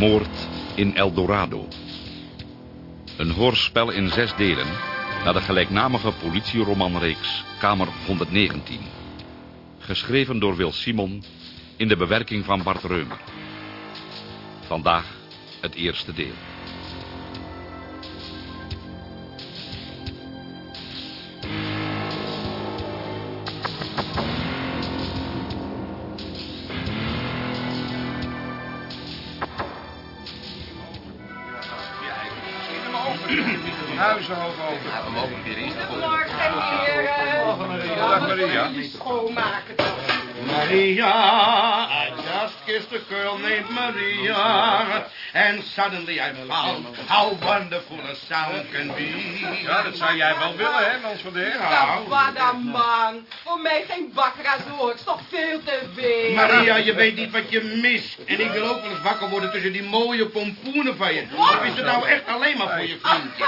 Moord in El Dorado. Een hoorspel in zes delen naar de gelijknamige politieromanreeks Kamer 119. Geschreven door Wil Simon in de bewerking van Bart Reumer. Vandaag het eerste deel. Huizen hoog over. Ja, we mogen weer eens. Goedemorgen, heren. Dag, Maria. Schoonmaken toch. Maria, I just kissed a girl named Maria. And suddenly I found how wonderful a sound can be. Ja, dat zou jij wel willen, hè, Mans van der Heer? Nou, wat een man. Voor mij geen bakkeraars hoor. Ik is toch veel te veel. Maria, je weet niet wat je mist. En ik wil ook wel eens wakker worden tussen die mooie pompoenen van je. Of is het nou echt alleen maar voor je vriendje?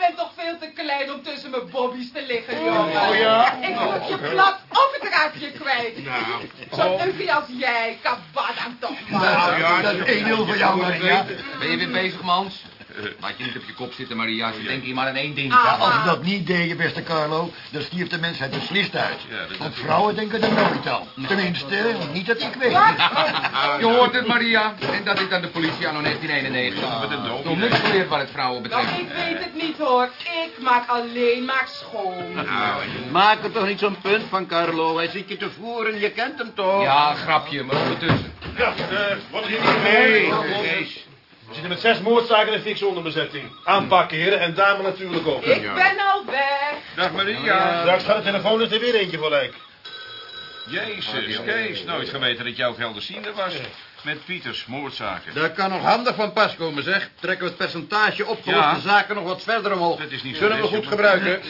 Bent toch veel te klein om tussen mijn bobby's te liggen, jongen. Oh, ja? Ik moet je plat of ik raak je kwijt. Nou. Zo'n uffie als jij, kabadam toch maar. Nou, ja, dat is 1-0 voor jou. Ben je weer bezig, Mans? Laat je niet op je kop zitten, Maria. Als je denkt hier maar aan één ding. Ah, Ja, als ah. we dat niet deden, beste Carlo, dan stierf de mensheid beslist uit. Want vrouwen denken er nooit aan. Tenminste, niet dat ik weet. Je hoort het, Maria. En dat is dan de politie anno 1991. Met een doop. Nog niks geleerd wat het vrouwen Nou, betreft. ik weet het niet hoor. Ik maak alleen maar schoon. Maak er toch niet zo'n punt van, Carlo. Hij zit je te voeren, je kent hem toch? Ja, grapje, maar ondertussen. Ja, eh, wat is hier mee? We zitten met zes moordzaken en fikse onderbezetting. Aanpakken, heren, en dame natuurlijk ook. Ik ben al weg. Dag, Maria. Straks gaat de telefoon er weer eentje voor lijk. Jezus, Kees. Nooit geweten dat jouw Gelderziende was. Met Pieters, moordzaken. Dat kan nog handig van pas komen, zeg. Trekken we het percentage opgeloste Ja. zaken nog wat verder omhoog. Dat is niet zo Kunnen we goed gebruiken.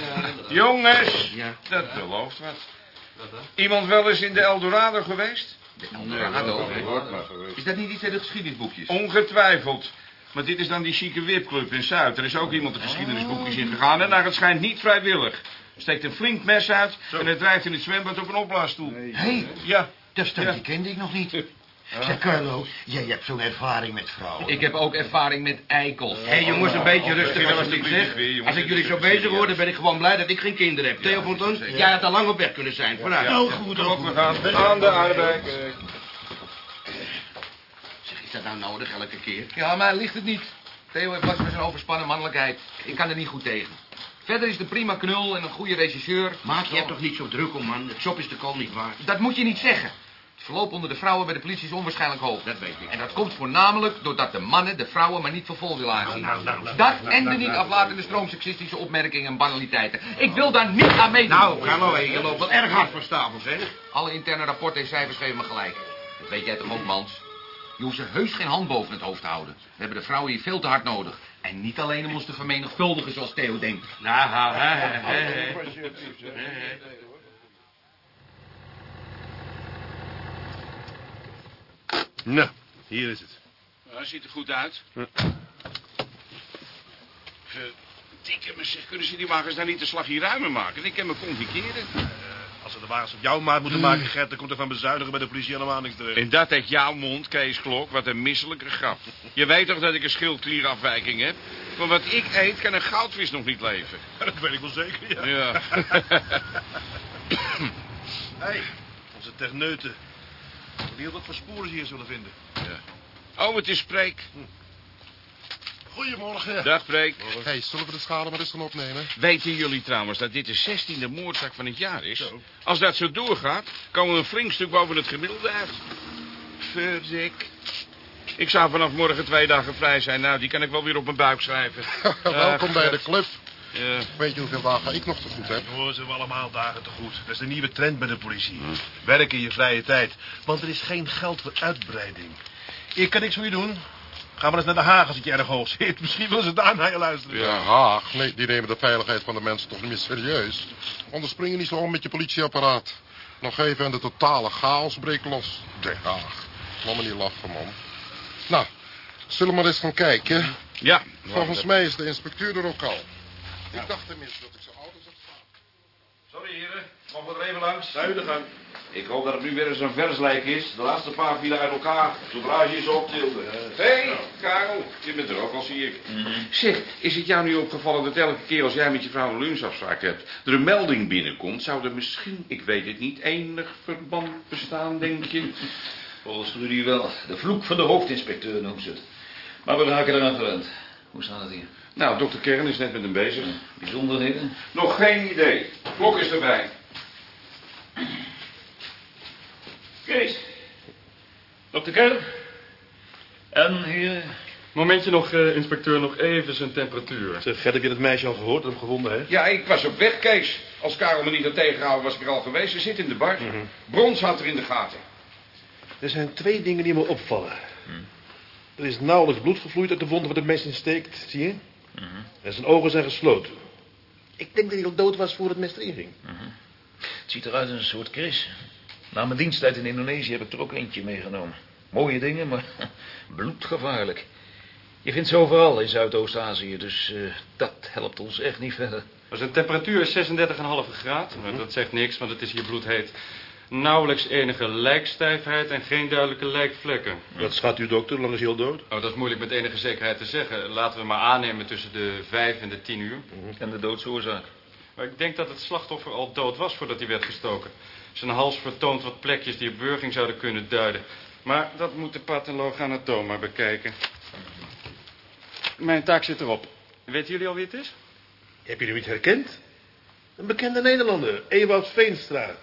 Jongens, Ja. dat belooft wat. Iemand wel eens in de Eldorado geweest? Eldorado. Is dat niet iets uit de geschiedenisboekjes? Ongetwijfeld. Maar dit is dan die chique wipclub in Zuid. Er is ook iemand de geschiedenisboekjes in gegaan en naar het schijnt niet vrijwillig. Steekt een flink mes uit en het drijft in het zwembad op een opblaasstoel. Hé, hey, Ja, dat stukje Ja. kende ik nog niet. Zeg, Carlo, jij hebt zo'n ervaring met vrouwen. Ik heb ook ervaring met eikels. Hé hey, jongens, een beetje rustiger als ik zeg. Als ik jullie zo bezig hoor, dan ben ik gewoon blij dat ik geen kinderen heb. Theo Fonton, jij had al lang op weg kunnen zijn. Vooruit. Nou, goed, kom op, we gaan aan de arbeid. Zeg, is dat nou nodig elke keer? Ja, maar ligt het niet. Theo heeft last van zijn overspannen mannelijkheid. Ik kan er niet goed tegen. Verder is de prima knul en een goede regisseur. Maak je er toch niet zo druk om, man. Het job is de kool niet waard. Dat moet je niet zeggen. Verloop onder de vrouwen bij de politie is onwaarschijnlijk hoog. Dat weet ik. En dat komt voornamelijk doordat de mannen de vrouwen maar niet voor vol willen aanzien. Nou, nou, nou, dat en de niet aflatende stroom seksistische opmerkingen en banaliteiten. Ik wil daar niet aan meedoen. Nou, hé, je loopt wel erg hard van stapel, zeg. Alle interne rapporten en cijfers geven me gelijk. Dat weet jij toch ook, Mans? Je hoeft ze heus geen hand boven het hoofd te houden. We hebben de vrouwen hier veel te hard nodig. En niet alleen om ons te vermenigvuldigen zoals Theo denkt. Nou, hè, hè, hè, hè. Nou, hier is het. Dat ziet er goed uit. Verdikke me zeg, kunnen ze die wagens daar niet de slag hier ruimer maken? Ik kan me convikeren. Als ze de wagens op jouw maat moeten maken, Gert, dan komt er van bezuinigen bij de politie helemaal niks terecht. En dat uit jouw mond, Kees Klok, wat een misselijke grap. Je weet toch dat ik een schildklierafwijking heb? Van wat ik eet kan een goudvis nog niet leven. Dat weet ik wel zeker, ja. Ja. hey, onze techneuten. Weet wat voor sporen ze hier zullen vinden. Oh, het is Preek. Goedemorgen. Dag Preek. Hey, zullen we de schade maar eens gaan opnemen? Weten jullie trouwens dat dit de zestiende moordzaak van het jaar is? Als dat zo doorgaat, komen we een flink stuk boven het gemiddelde uit. Verdik. Ik zou vanaf morgen twee dagen vrij zijn. Nou, die kan ik wel weer op mijn buik schrijven. Welkom bij de club. Ja. Weet je hoeveel dagen ik nog te goed heb? Hoor, ze hebben allemaal dagen te goed. Dat is de nieuwe trend bij de politie. Werk in je vrije tijd. Want er is geen geld voor uitbreiding. Ik kan niks voor je doen. Ga maar eens naar de Haag als het je erg hoog zit. Misschien willen ze daar naar je luisteren. Ja, Haag. Nee, die nemen de veiligheid van de mensen toch niet meer serieus. Anders spring je niet zo om met je politieapparaat. Nog even en de totale chaos breekt los. De Haag. Laat me niet lachen, man. Nou, zullen we maar eens gaan kijken. Ja. Volgens mij is de inspecteur er ook al. Ik dacht tenminste dat ik zo oud als het gaat. Sorry heren, mogen we er even langs? Zuidig gang. Ik hoop dat het nu weer eens een verslijk is. De laatste paar vielen uit elkaar. Zodra je ze optilde. Hé, hey, Karel. Je bent er ook al, zie ik. Zeg, is het jou nu opgevallen dat elke keer als jij met je vrouw een lunchafspraak hebt... er een melding binnenkomt? Zou er misschien, ik weet het niet, enig verband bestaan, denk je? Volgens Rudy wel. De vloek van de hoofdinspecteur noemt ze het. Maar we raken eraan gewend. Hoe staat het hier? Nou, dokter Kern is net met hem bezig. Bijzonderheden? Nog geen idee. Klok is erbij. Kees. Dokter Kern. En hier... Momentje nog, eh, inspecteur, nog even zijn temperatuur. Zeg, Gert, heb je dat meisje al gehoord dat hem gevonden heeft? Ja, ik was op weg, Kees. Als Karel me niet had tegengehouden, was ik er al geweest. Ze zit in de bar. Brons had er in de gaten. Er zijn twee dingen die me opvallen. Er is nauwelijks bloed gevloeid uit de wond waar de mes in steekt, zie je? En zijn ogen zijn gesloten. Ik denk dat hij al dood was voor het mes erin ging. Het ziet eruit als een soort Chris. Na mijn diensttijd in Indonesië heb ik er ook eentje meegenomen. Mooie dingen, maar bloedgevaarlijk. Je vindt ze overal in Zuidoost-Azië, dus eh, dat helpt ons echt niet verder. Zijn temperatuur is 36,5 graad. Nou, Dat zegt niks, want het is hier bloedheet. Nauwelijks enige lijkstijfheid en geen duidelijke lijkvlekken. Wat schat u, dokter? Hoe lang is hij al dood? Oh, dat is moeilijk met enige zekerheid te zeggen. Laten we maar aannemen tussen de vijf en de tien uur. En de doodsoorzaak? Maar ik denk dat het slachtoffer al dood was voordat hij werd gestoken. Zijn hals vertoont wat plekjes die op wurging zouden kunnen duiden. Maar dat moet de patholoog anatoom maar bekijken. Mijn taak zit erop. Weten jullie al wie het is? Heb je hem niet herkend? Een bekende Nederlander, Ewout Veenstra.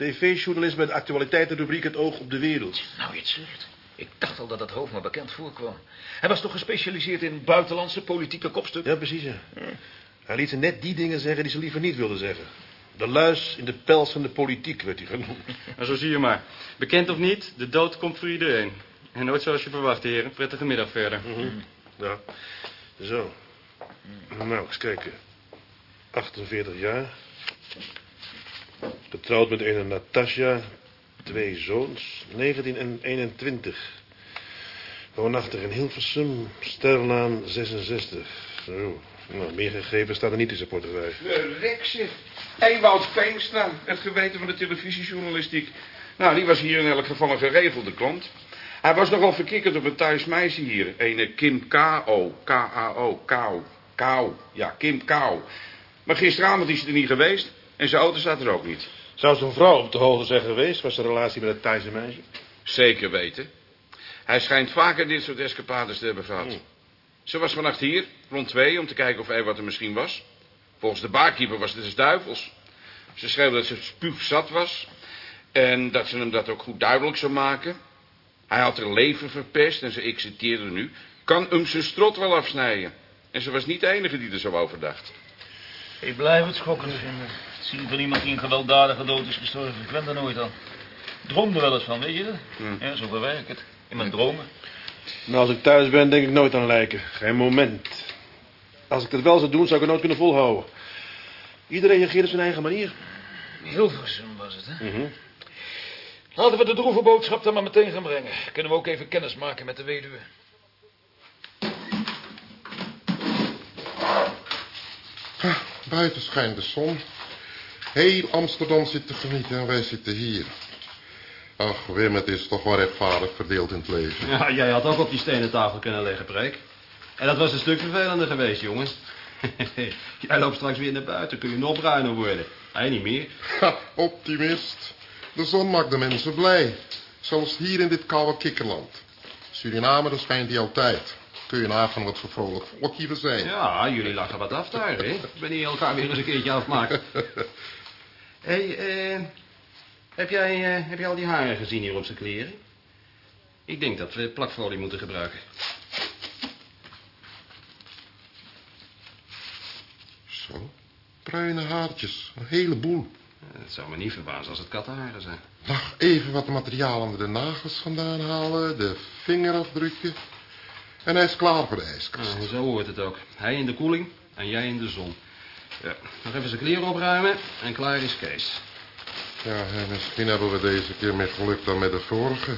TV-journalist bij de actualiteitenrubriek Het Oog op de Wereld. Nou, je het zegt. Ik dacht al dat dat hoofd me bekend voorkwam. Hij was toch gespecialiseerd in buitenlandse politieke kopstukken? Ja, precies, ja. Hij liet ze net die dingen zeggen die ze liever niet wilden zeggen. De luis in de pels van de politiek werd hij genoemd. Nou, zo zie je maar. Bekend of niet, de dood komt voor iedereen. En nooit zoals je verwacht, heren. Prettige middag verder. Ja, zo. Nou, eens kijken. 48 jaar. Getrouwd met een Natasja. Twee zoons, 19 en 21. Woonachtig in Hilversum, Sterlaan 66. Zo. Nou, meer gegevens staat er niet in zijn portefeuille. Verrek zeg. Ewout het geweten van de televisiejournalistiek. Nou, die was hier in elk geval een geregelde klant. Hij was nogal verkikkerd op een thuis meisje hier. Ene Kim K.O. K-A-O. K.O. K.O. Ja, Kim K.O. Maar gisteravond is ze er niet geweest. En zijn auto staat er ook niet. Zou zo'n vrouw op de hoogte zijn geweest... was zijn relatie met het Thaise meisje? Zeker weten. Hij schijnt vaker dit soort escapades te hebben gehad. Ze was vannacht hier, rond twee, om te kijken of Ewout er misschien was. Volgens de barkeeper was het dus duivels. Ze schreef dat ze spuugzat was. En dat ze hem dat ook goed duidelijk zou maken. Hij had haar leven verpest en ze exeteerde nu. Kan hem zijn strot wel afsnijden. En ze was niet de enige die er zo over dacht. Ik blijf het schokkend vinden. Het zien van iemand die een gewelddadige dood is gestorven. Ik ben er nooit aan. Droomde er wel eens van, weet je dat? Ja, zo verwerk ik het. In mijn dromen. Nou, als ik thuis ben, denk ik nooit aan lijken. Geen moment. Als ik dat wel zou doen, zou ik het nooit kunnen volhouden. Iedereen reageert op zijn eigen manier. Hilversum was het, hè? Mhm. Laten we de droeve boodschap dan maar meteen gaan brengen. Kunnen we ook even kennis maken met de weduwe. Buiten schijnt de zon. Heel Amsterdam zit te genieten en wij zitten hier. Ach, Wim, het is toch wel rechtvaardig verdeeld in het leven. Ja, jij had ook op die stenen tafel kunnen leggen, Preek. En dat was een stuk vervelender geweest, jongen. jij loopt straks weer naar buiten, kun je nog bruiner worden. Hij niet meer. Ha, optimist. De zon maakt de mensen blij. Zelfs hier in dit koude kikkerland. Suriname, daar schijnt die altijd. Kun je nagaan wat voor vrolijk volkje we zijn. Ja, jullie lachen wat aftuigen, hè? Wanneer je elkaar weer eens een keertje afmaakt. Hé, hey, eh, heb, jij, eh, heb jij al die haren gezien hier op zijn kleren? Ik denk dat we plakfolie moeten gebruiken. Zo, bruine haartjes. Een heleboel. Het zou me niet verbazen als het kattenharen zijn. Nog even wat materiaal onder de nagels vandaan halen. De vingerafdrukken. En hij is klaar voor de ijskast. Nou, zo hoort het ook. Hij in de koeling en jij in de zon. Ja, nog even zijn kleren opruimen en klaar is Kees. Ja, en misschien hebben we deze keer meer geluk dan met de vorige.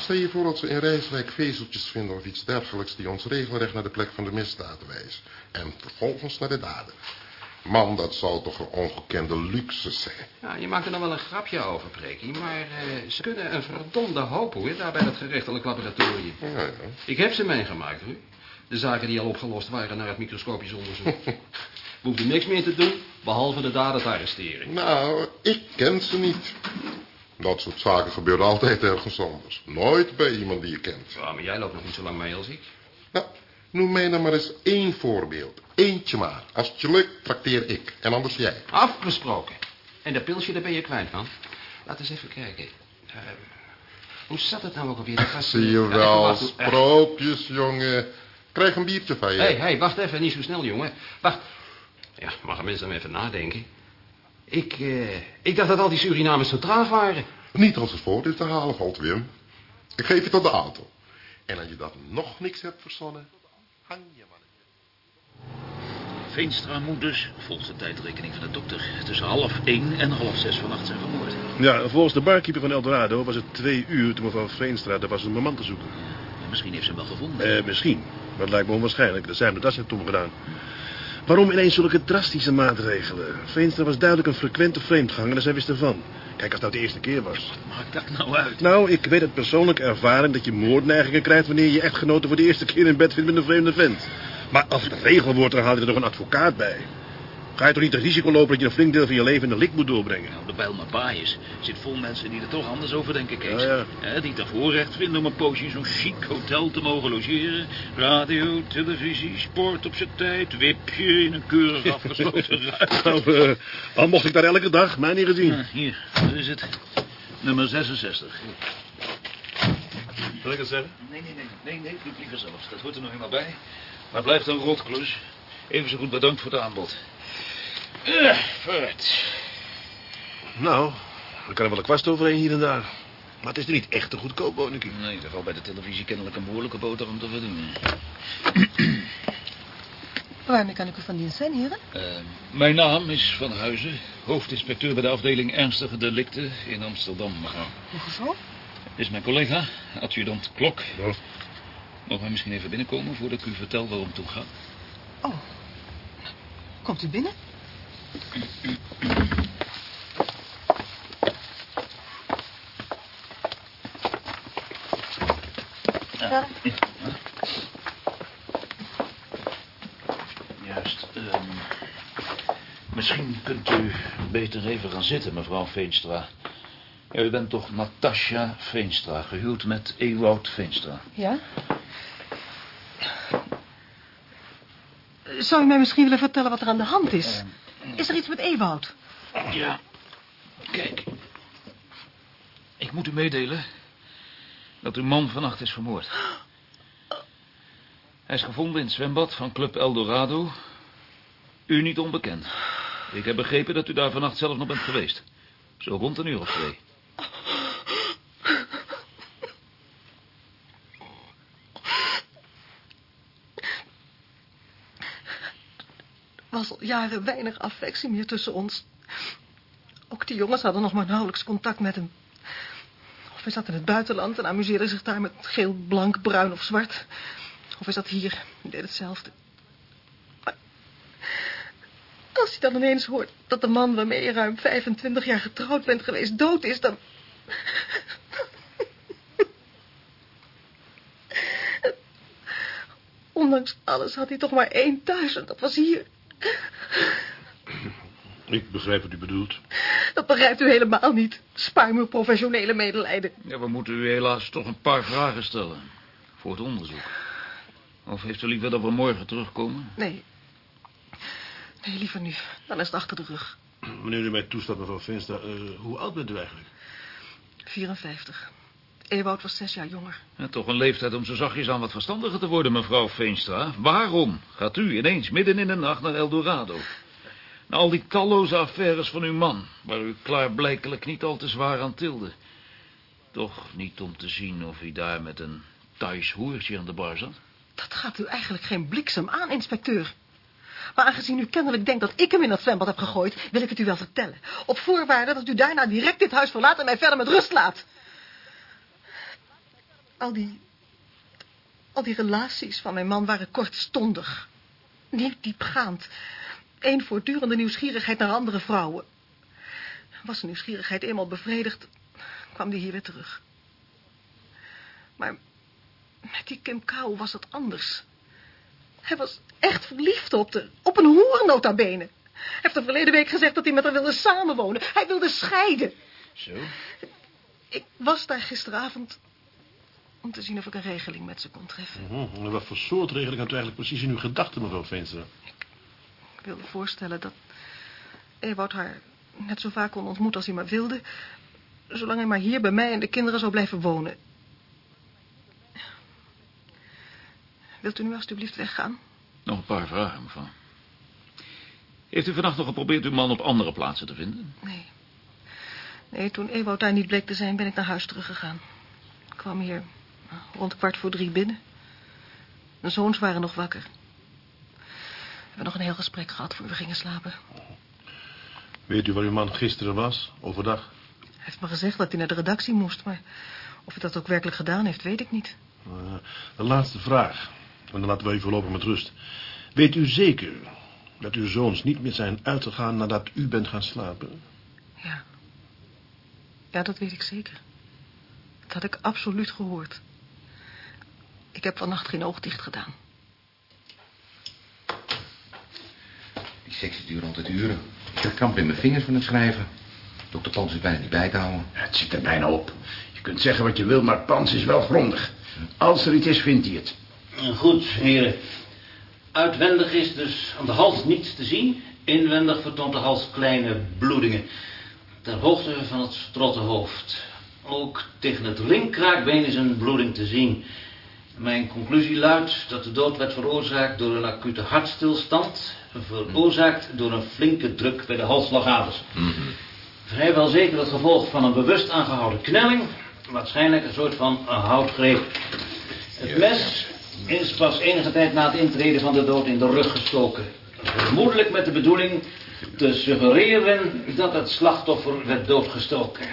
Stel je voor dat ze in Rijswijk vezeltjes vinden of iets dergelijks... die ons regelrecht naar de plek van de misdaad wijst. En vervolgens naar de dader. Man, dat zou toch een ongekende luxe zijn. Ja, je maakt er dan wel een grapje over, Prekie, maar eh, ze kunnen een verdomde hoop, hoor, daar bij dat gerechtelijk laboratorium. Ja, ja. Ik heb ze meegemaakt, hoor. De zaken die al opgelost waren naar het microscopisch onderzoek. We hoefden niks meer te doen, behalve de dader te arresteren. Nou, ik ken ze niet. Dat soort zaken gebeuren altijd ergens anders. Nooit bij iemand die je kent. Ja, maar jij loopt nog niet zo lang mee als ik. Nou, noem mij dan maar eens één voorbeeld. Eentje maar. Als het je lukt, trakteer ik. En anders jij. Afgesproken. En dat pilsje, daar ben je kwijt, man. Laat eens even kijken. Eh, hoe zat het nou ook alweer? Dat was, Zie je Ja, even wel, sprookjes, jongen. Krijg een biertje van je. Hé, hey, hey, wacht even, niet zo snel, jongen. Wacht. Ja, mag een mens dan even nadenken. Ik, eh, ik dacht dat al die Surinamers zo traag waren. Niet als het voordeel te halen valt, Wim. Ik geef je tot de auto. En als je dat nog niks hebt verzonnen, hang je maar. Veenstra moet dus, volgens de tijdrekening van de dokter... tussen half één en half zes vannacht zijn vermoord. Ja, volgens de barkeeper van Eldorado was het twee uur toen mevrouw Veenstra er was om een man te zoeken. Misschien heeft ze hem wel gevonden. Eh, misschien. Maar het lijkt me onwaarschijnlijk. Dat zijn de das heeft Tom gedaan. Waarom ineens zulke drastische maatregelen? Veenstra was duidelijk een frequente vreemdganger en zij wist ervan. Kijk, als nou de eerste keer was. Maakt dat nou uit? Nou, ik weet uit persoonlijke ervaring dat je moordneigingen krijgt... wanneer je echtgenoten voor de eerste keer in bed vindt met een vreemde vent. Maar als het regel wordt, dan haal je er nog een advocaat bij. Ga je toch niet het risico lopen dat je een flink deel van je leven in de lik moet doorbrengen? Nou, de Bijlmer Baaiers zit vol mensen die er toch anders over denken, Kees. Ja, ja. Hè, die het voorrecht vinden om een poosje in zo'n chic hotel te mogen logeren. Radio, televisie, sport op zijn tijd, wipje in een keurig afgesloten ruimte. Nou, eh, al mocht ik daar elke dag, mij niet gezien. Ja, hier, dat is het. Nummer 66. Zal ik het zeggen? Nee, nee, nee, nee, nee, doe het liever zelf. Dat hoort er nog eenmaal bij. Maar het blijft een rotklus. Even zo goed bedankt voor het aanbod. Eh, vooruit. Nou, er kan er wel een kwast overheen hier en daar. Maar het is er niet echt te goedkoop, woningkie. Nee, er valt bij de televisie kennelijk een behoorlijke boterham te verdienen. Waarmee kan ik u van dienst zijn, heren? Eh, mijn naam is Van Huizen, hoofdinspecteur bij de afdeling Ernstige Delicten in Amsterdam, mevrouw. Hoezo? Dit is mijn collega, adjudant Klok. Ja. Mogen wij misschien even binnenkomen voordat ik u vertel waarom het toe gaat? Oh. Komt u binnen? Ja. Juist. ehm, misschien kunt u beter even gaan zitten, mevrouw Veenstra. Ja, u bent toch Natasja Veenstra, gehuwd met Ewout Veenstra. Ja? Zou u mij misschien willen vertellen wat er aan de hand is? Is er iets met Ewoud? Ja, kijk. Ik moet u meedelen dat uw man vannacht is vermoord. Hij is gevonden in het zwembad van Club Eldorado. U niet onbekend. Ik heb begrepen dat u daar vannacht zelf nog bent geweest. Zo rond een uur of twee. Er was al jaren weinig affectie meer tussen ons. Ook die jongens hadden nog maar nauwelijks contact met hem. Of hij zat in het buitenland en amuseerde zich daar met geel, blank, bruin of zwart. Of hij zat hier en deed hetzelfde. Als hij dan ineens hoort dat de man waarmee je ruim 25 jaar getrouwd bent geweest dood is, dan... Ondanks alles had hij toch maar één thuis en dat was hier. Ik begrijp wat u bedoelt. Dat begrijpt u helemaal niet. Spaar me professionele medelijden. Ja, we moeten u helaas toch een paar vragen stellen. Voor het onderzoek. Of heeft u liever dat we morgen terugkomen? Nee. Nee, liever nu. Dan is het achter de rug. Wanneer u mij toestaat, mevrouw Veenstra, eh, hoe oud bent u eigenlijk? 54. Ewout was zes jaar jonger. Ja, toch een leeftijd om zo zachtjes aan wat verstandiger te worden, mevrouw Veenstra. Waarom gaat u ineens midden in de nacht naar Eldorado? Na al die talloze affaires van uw man, waar u klaarblijkelijk niet al te zwaar aan tilde. Toch niet om te zien of hij daar met een Thais hoertje aan de bar zat? Dat gaat u eigenlijk geen bliksem aan, inspecteur. Maar aangezien u kennelijk denkt dat ik hem in dat zwembad heb gegooid... wil ik het u wel vertellen. Op voorwaarde dat u daarna direct dit huis verlaat... en mij verder met rust laat. Al die... Al die relaties van mijn man waren kortstondig. Niet diepgaand. Één voortdurende nieuwsgierigheid naar andere vrouwen. Was zijn nieuwsgierigheid eenmaal bevredigd, kwam die hier weer terug. Maar met die Kim Kou was het anders. Hij was echt verliefd op de, op een hoer nota bene. Hij heeft de verleden week gezegd dat hij met haar wilde samenwonen. Hij wilde scheiden. Zo? Ik was daar gisteravond om te zien of ik een regeling met ze kon treffen. Mhm, en Wat voor soort regeling had u eigenlijk precies in uw gedachten, mevrouw Veenstra? Ik wilde voorstellen dat Ewout haar net zo vaak kon ontmoeten als hij maar wilde... zolang hij maar hier bij mij en de kinderen zou blijven wonen. Wilt u nu alstublieft weggaan? Nog een paar vragen, mevrouw. Heeft u vannacht nog geprobeerd uw man op andere plaatsen te vinden? Nee. Nee, toen Ewout daar niet bleek te zijn, ben ik naar huis teruggegaan. Ik kwam hier rond kwart voor drie binnen. Mijn zoons waren nog wakker. We hebben nog een heel gesprek gehad voor we gingen slapen. Weet u waar uw man gisteren was, overdag? Hij heeft me gezegd dat hij naar de redactie moest, maar of hij dat ook werkelijk gedaan heeft, weet ik niet. Uh, de laatste vraag. En dan laten we u voorlopig met rust. Weet u zeker dat uw zoons niet meer zijn uitgegaan nadat u bent gaan slapen? Ja. Ja, dat weet ik zeker. Dat had ik absoluut gehoord. Ik heb vannacht geen oog dicht gedaan. Seks duurt altijd uren. Ik kramp in mijn vingers van het schrijven. Dokter Pans is bijna niet bij te houden. Het zit er bijna op. Je kunt zeggen wat je wil, maar Pans is wel grondig. Als er iets is, vindt hij het. Goed, heren. Uitwendig is dus aan de hals niets te zien. Inwendig vertoont de hals kleine bloedingen. Ter hoogte van het strottenhoofd. Ook tegen het linkkraakbeen is een bloeding te zien. Mijn conclusie luidt dat de dood werd veroorzaakt door een acute hartstilstand... veroorzaakt door een flinke druk bij de halsslagaders. Vrijwel zeker het gevolg van een bewust aangehouden knelling... waarschijnlijk een soort van een houtgreep. Het mes is pas enige tijd na het intreden van de dood in de rug gestoken. Vermoedelijk met de bedoeling te suggereren dat het slachtoffer werd doodgestoken.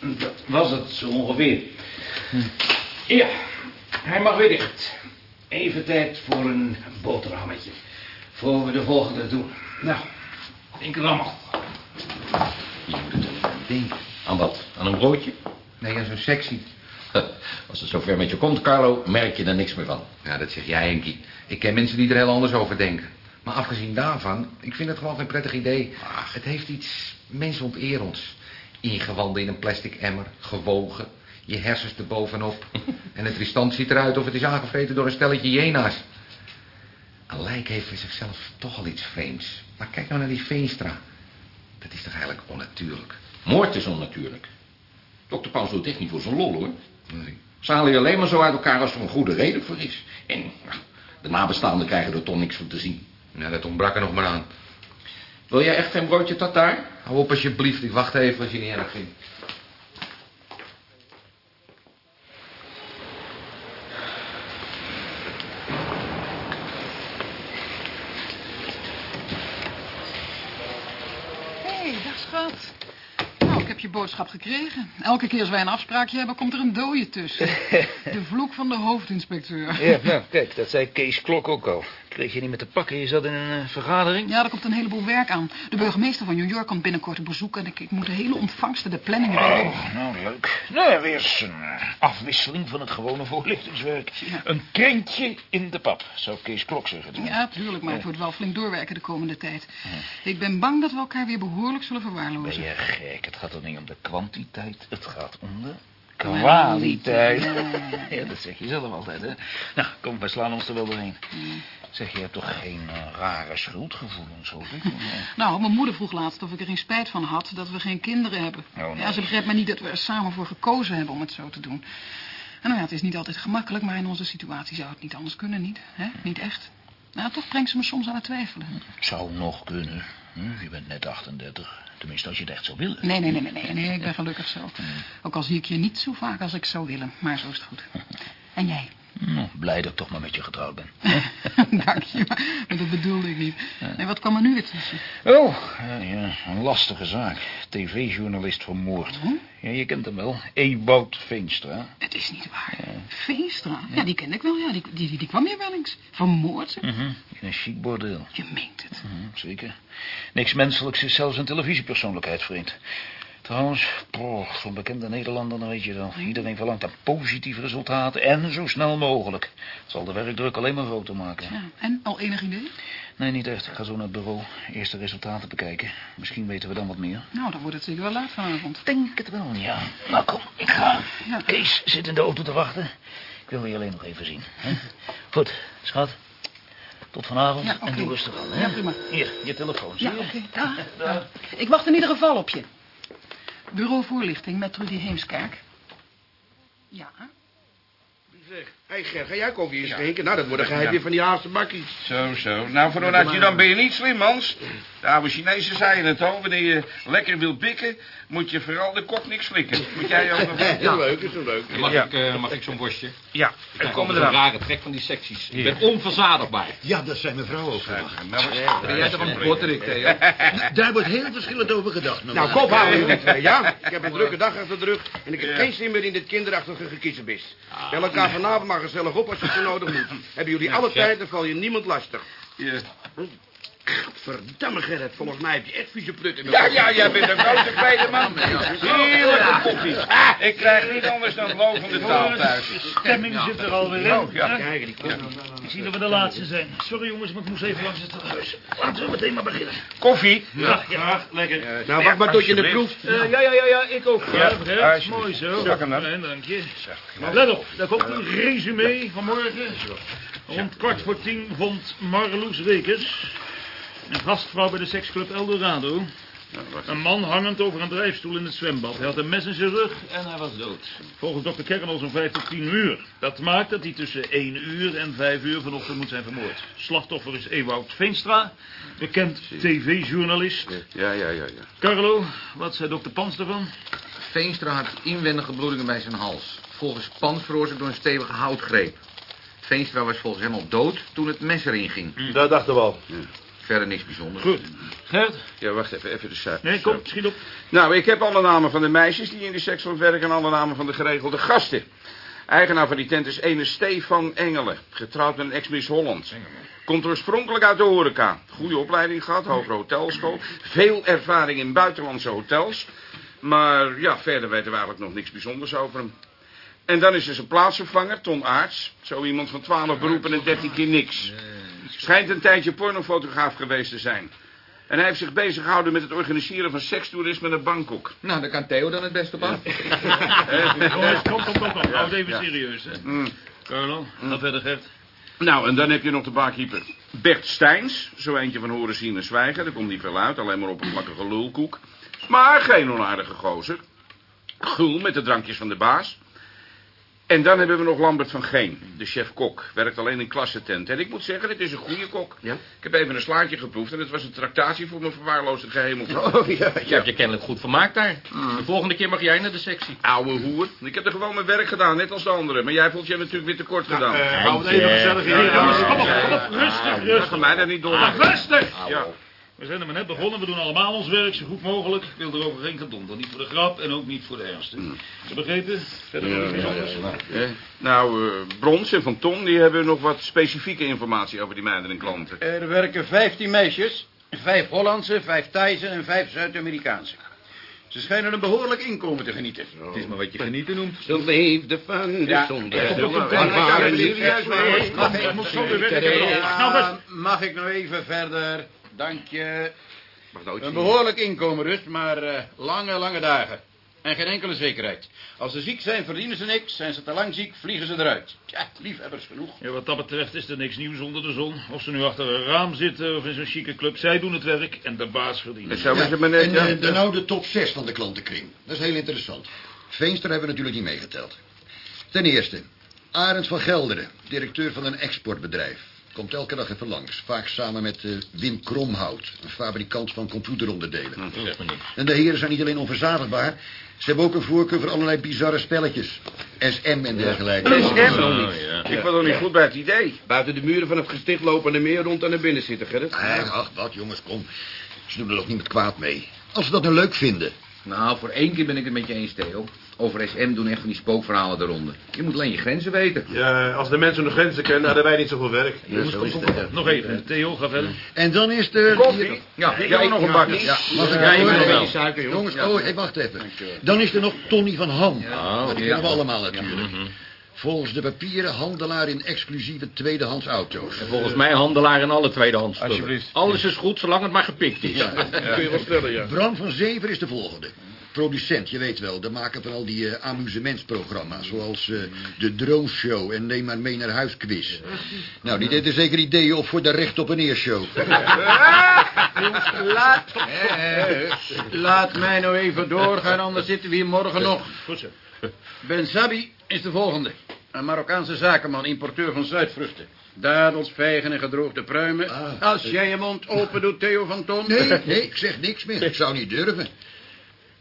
Dat was het zo ongeveer. Ja, hij mag weer dicht. Even tijd voor een boterhammetje. Voor we de volgende doen. Nou, denk er allemaal. Je moet het er niet denken. Aan wat? Aan een broodje? Nee, aan zo'n sectie. Als het zover met je komt, Carlo, merk je er niks meer van. Ja, dat zeg jij, Henkie. Ik ken mensen die er heel anders over denken. Maar afgezien daarvan, ik vind het gewoon geen prettig idee. Het heeft iets mensonterends. Ingewanden in een plastic emmer, gewogen, je hersens erbovenop. en het restant ziet eruit of het is aangevreten door een stelletje hyena's. Een lijk heeft voor zichzelf toch al iets vreemds. Maar kijk nou naar die Veenstra. Dat is toch eigenlijk onnatuurlijk? Moord is onnatuurlijk. Dokter Paus doet echt niet voor zijn lol, hoor. Nee. Ze halen je alleen maar zo uit elkaar als er een goede reden voor is. En nou, de nabestaanden krijgen er toch niks van te zien. Ja, dat ontbrak er nog maar aan. Wil jij echt geen broodje tartaar? Hou op alsjeblieft, ik wacht even als je niet erg vindt. Hé, hey, dag schat. Gekregen. Elke keer als wij een afspraakje hebben, komt er een dode tussen. De vloek van de hoofdinspecteur. Ja, nou, kijk, dat zei Kees Klok ook al. Kreeg je niet met te pakken, je zat in een eh, vergadering? Ja, er komt een heleboel werk aan. De burgemeester van New York komt binnenkort een bezoek... en ik, ik moet de hele ontvangsten, de planning regelen. Oh, nou, leuk. Nou, weer eens een eh, afwisseling van het gewone voorlichtingswerk. Een krentje in de pap, zou Kees Klok zeggen. Ja, tuurlijk, maar het wordt wel flink doorwerken de komende tijd. Ik ben bang dat we elkaar weer behoorlijk zullen Ben verwaarlozen. je gek? Het gaat toch niet om de kwantiteit, het gaat om de kwaliteit. Ja, dat zeg je zelf altijd, hè? Nou, kom, wij slaan ons er wel doorheen. Zeg, je hebt toch geen eh, rare schuldgevoelens, hoop ik? Nou, mijn moeder vroeg laatst of ik er geen spijt van had dat we geen kinderen hebben. Oh, nee. Ja, ze begrijpt maar niet dat we er samen voor gekozen hebben om het zo te doen. En nou ja, het is niet altijd gemakkelijk, maar in onze situatie zou het niet anders kunnen, niet? Hè? Niet echt. Nou, toch brengt ze me soms aan het twijfelen. Zou nog kunnen. Hm, Je bent net 38. Tenminste, als je het echt zou willen. Nee, nee, nee, nee, nee, nee, ik ben gelukkig zo. Ook al zie ik je niet zo vaak als ik zou willen, maar zo is het goed. En jij? Nou, blij dat ik toch maar met je getrouwd ben. Dank je, maar dat bedoelde ik niet. Nee, wat kwam er nu weer tussen? Oh, ja, een lastige zaak. TV-journalist vermoord. Ja, je kent hem wel. Ewout Veenstra. Het is niet waar. Veenstra? Ja, die ken ik wel, ja. Die, die, die kwam hier wel eens. Vermoord, In een chic bordeel. Je meent het. Mhm, zeker. Niks menselijks is zelfs een televisiepersoonlijkheid, vriend. Trouwens, poh, zo'n bekende Nederlander, dan weet je wel. Iedereen verlangt een positief resultaat en zo snel mogelijk. Het zal de werkdruk alleen maar groter maken. Ja, en al enig idee? Nee, niet echt. Ik ga zo naar het bureau. Eerst de resultaten bekijken. Misschien weten we dan wat meer. Nou, dan wordt het zeker wel laat vanavond. Denk het wel, ja. Nou, kom, ik ga. Kees zit in de auto te wachten. Ik wil je alleen nog even zien. Hè? Goed, schat. Tot vanavond Ja, en doe rustig aan. Hè? Ja, prima. Hier, je telefoon, zie Ja, oké. Ik wacht in ieder geval op je. Bureau voorlichting met Trudy Heemskerk. Ja, hè? Zeg, hé Ger, ga jij koffie eens drinken? Nou, dat wordt een geheim weer van die Haagse bakkies. Zo, zo. Nou, voor een adjudant ben je niet slim, Hans. De oude Chinezen zeiden het al. Wanneer je lekker wilt pikken, moet je vooral de kop niks slikken. Moet jij ook nog Heel leuk, is zo leuk. Mag Ja. ik, eh, mag ik zo'n worstje? Ja, Ik en kom er een rare trek van die secties. Ik ben onverzadigbaar. Ja, dat zijn mevrouw ook. Ben jij toch een botterik, Theo? Daar wordt heel verschillend over gedacht. Nou, kop houden jullie twee, ja? Ik heb een drukke dag achter de rug en ik heb geen zin meer in dit kinderachtige gekiezenbis. Bel elkaar vanavond maar gezellig op als je het zo nodig moet. Hebben jullie alle tijd, dan val je niemand lastig. Ja. Verdamme Gerrit, volgens mij heb je echt vieze prut in de Ja, ja, jij bent een grote tweede man. Heerlijke koffie. Ik krijg niet anders dan lovende taal thuis. De stemming zit er alweer in. Oh, ja. Kijk. Ik zie dat we de laatste zijn. Sorry jongens, maar ik moest even langs het huis. Laten we meteen maar beginnen. Koffie? Ja, ja, lekker. Nou, wacht maar tot je het proeft. Eh, ja, ja, ja, ja, ik ook. Ja. Mooi zo. Zak hem dan. Dank je. Let op, daar komt een resume van morgen. Rond kwart voor tien vond Marloes Rekers, een gastvrouw bij de seksclub Eldorado, een man hangend over een drijfstoel in het zwembad. Hij had een mes in zijn rug en hij was dood. Volgens dokter Kernel zo'n vijf tot tien uur. Dat maakt dat hij tussen 1 uur en 5 uur vanochtend moet zijn vermoord. Slachtoffer is Ewout Veenstra, bekend tv-journalist. Ja, ja, ja, ja. Carlo, wat zei dokter Pans ervan? Veenstra had inwendige bloedingen bij zijn hals. Volgens Pans veroorzaakt door een stevige houtgreep. Veenstra was volgens hem al dood toen het mes erin ging. Dat dachten we al. Verder niks bijzonders. Goed. Gert? Ja, wacht even, even de cijfers. Nee, kom, schiet op. Nou, ik heb alle namen van de meisjes die in de seksclub werken... en alle namen van de geregelde gasten. Eigenaar van die tent is ene Stefan Engelen. Getrouwd met een ex-Miss Holland. Komt oorspronkelijk uit de horeca. Goede opleiding gehad, hogere hotelschool. Veel ervaring in buitenlandse hotels. Maar ja, verder weten we eigenlijk nog niks bijzonders over hem. En dan is er zijn plaatsvervanger, Ton Aarts. Zo iemand van 12 beroepen en 13 keer niks. Schijnt een tijdje pornofotograaf geweest te zijn. En hij heeft zich bezig gehouden met het organiseren van sekstoerisme naar Bangkok. Nou, daar kan Theo dan het best op af. Jongens, kom, kom, kom, kom. Houd even Ja. serieus, hè. Mm. Carlo, ga verder, Gert. Nou, en dan heb je nog de barkeeper Bert Steins. Zo eentje van horen zien en zwijgen. Daar komt niet veel uit, alleen maar op een plakkige lulkoek. Maar geen onaardige gozer. Gul met de drankjes van de baas. En dan hebben we nog Lambert van Geen, de chef-kok. Werkt alleen in klassentent. En ik moet zeggen, het is een goede kok. Ja? Ik heb even een slaatje geproefd en het was een tractatie voor mijn verwaarloosde gehemelte. Oh, ja, Je hebt je kennelijk goed vermaakt daar. De volgende keer mag jij naar de sectie. Oude hoer. Ik heb er gewoon mijn werk gedaan, net als de anderen. Maar jij voelt je natuurlijk weer tekort gedaan. eh, hou het even gezellig jongens, kom op, kom op. Rustig, Dat rustig. gaat mij daar niet door. Ah, rustig! Ja. We zijn er maar net begonnen. We doen allemaal ons werk zo goed mogelijk. Ik wil er over geen gedonder. Niet voor de grap en ook niet voor de ernst. Je begrepen? Verder nog iets bijzonders? Eh, nou, eh, Brons en Van Ton die hebben nog wat specifieke informatie over die meiden en klanten. Er werken 15 meisjes. Vijf Hollandse, vijf Thaise en vijf Zuid-Amerikaanse. Ze schijnen een behoorlijk inkomen te genieten. Het is maar wat je genieten noemt. Ze leefde van de Ja. zon. Kom, kom, kom, kom. En waren Ja, serieus ja, mee. ja, Kom, ik moet zo weer weg. Ik heb er al- Nou, best. mag ik nog even verder? Dank je. Mag nooit Een zien. behoorlijk inkomen rust, maar eh, lange, lange dagen. En geen enkele zekerheid. Als ze ziek zijn, verdienen ze niks. Zijn ze te lang ziek, vliegen ze eruit. Tja, liefhebbers genoeg. Ja, wat dat betreft is er niks nieuws onder de zon. Of ze nu achter een raam zitten of in zo'n chique club. Zij doen het werk en de baas verdient. Zo is het maar net. En ja. dan nou de top 6 van de klantenkring. Dat is heel interessant. Veenstra hebben we natuurlijk niet meegeteld. Ten eerste, Arend van Gelderen, directeur van een exportbedrijf. Komt elke dag even langs. Vaak samen met eh, Wim Kromhout, een fabrikant van computeronderdelen. Zeg me niks. En de heren zijn niet alleen onverzadigbaar... ze hebben ook een voorkeur voor allerlei bizarre spelletjes. SM en dergelijke. SM? Oh, Ik was nog niet goed bij het idee. Buiten de muren van het gesticht lopen en meer rond en naar binnen zitten, Gerrit. Eh, ach, wat jongens, kom. Ze doen er toch niet met kwaad mee. Als ze dat nou leuk vinden. Nou, voor één keer ben ik het met je eens, Theo. Over SM doen echt van die spookverhalen eronder. Je moet alleen je grenzen weten. Ja, als de mensen hun grenzen kennen, hadden wij niet zoveel werk. Ja, zo is het, ja. Nog even, Theo, ga verder. En dan is er... Koffie? Ja, Ik wil nog een bakje. Ja, mag ik Ja, een beetje suiker. Jongens, Ja. oh, hey, wacht even. Dan is er nog Tony van Ham. Ja, dat ja. kennen we allemaal natuurlijk. Volgens de papieren handelaar in exclusieve tweedehands auto's. Volgens mij handelaar in alle tweedehands spullen. Alsjeblieft. Alles is goed, zolang het maar gepikt is. Ja, kun je wel stellen, ja. Bram van Zever is de volgende. Producent, je weet wel, de maker van al die eh, amusementsprogramma's... zoals eh, de Drone Show en Neem maar mee naar huis quiz. Nou, die deed er zeker ideeën op voor de Recht op een Eershow. Laat, laat mij nou even doorgaan, anders zitten we hier morgen nog. Goed zo. Ben Sabi is de volgende. Een Marokkaanse zakenman, importeur van zuidvruchten. Dadels, vijgen en gedroogde pruimen. Als jij je mond open doet, Theo van Ton. Nee, nee, ik zeg niks meer. Ik zou niet durven.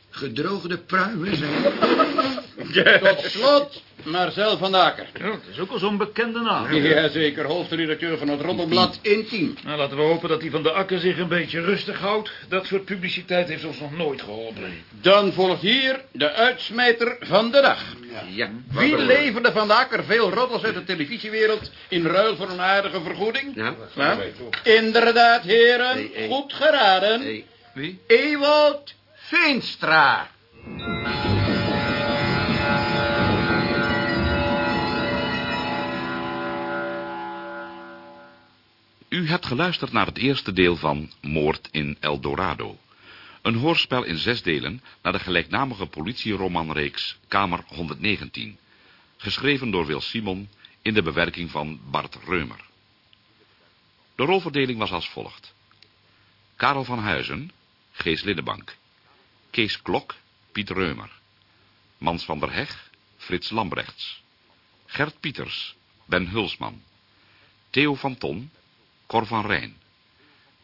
Gedroogde pruimen zijn... Tot slot, Marcel van Daker. Ja, dat is ook al zo'n bekende naam. Jazeker, hoofdredacteur van het Roddelblad Intiem. Nou, laten we hopen dat die van de Akker zich een beetje rustig houdt. Dat soort publiciteit heeft ons nog nooit geholpen. Dan volgt hier de uitsmijter van de dag. Ja. Wie leverde van de Akker veel roddels uit de televisiewereld... in ruil voor een aardige vergoeding? Ja. Inderdaad, heren. Goed geraden. Wie? Ewout Veenstra. U hebt geluisterd naar het eerste deel van Moord in El Dorado. Een hoorspel in zes delen naar de gelijknamige politieromanreeks Kamer 119. Geschreven door Wil Simon in de bewerking van Bart Reumer. De rolverdeling was als volgt. Karel van Huizen, Gees Liddebank. Kees Klok, Piet Reumer. Mans van der Heg, Frits Lambrechts. Gert Pieters, Ben Hulsman. Theo van Ton, Cor van Rijn.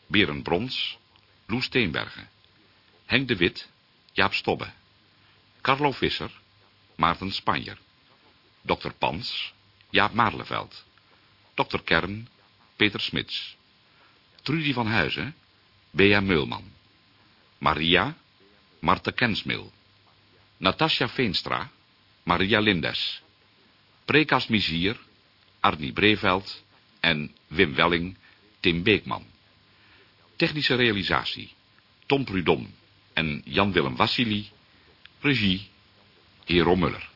Berend Brons, Loes Steenbergen. Henk de Wit, Jaap Stobbe. Carlo Visser, Maarten Spanjer. Dr. Pans, Jaap Maarleveld. Dr. Kern, Peter Smits. Trudy van Huizen, Bea Meulman. Maria, Marta Kensmil. Natasja Veenstra, Maria Lindes. Prekas Mizier, Arnie Breveld en Wim Welling, Tim Beekman. Technische realisatie, Tom Prudon en Jan-Willem Wassili. Regie, Hero Muller.